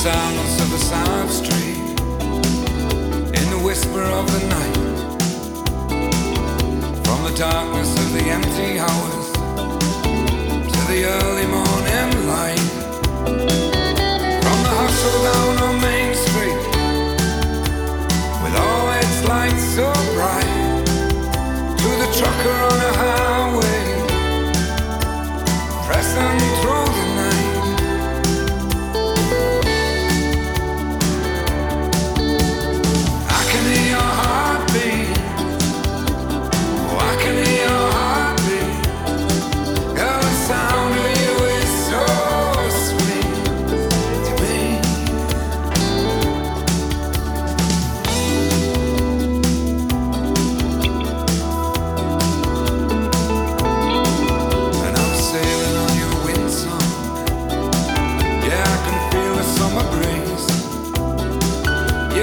silence of the silent street, in the whisper of the night, from the darkness of the empty hours. To the early morning light, from the hustle down on Main Street, with all its lights so bright, to the trucker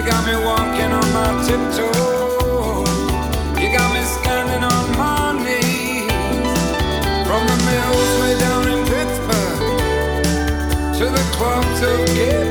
You got me walking on my tiptoes. You got me standing on my knees. From the mills way down in Pittsburgh to the clubs of Gary.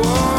Oh.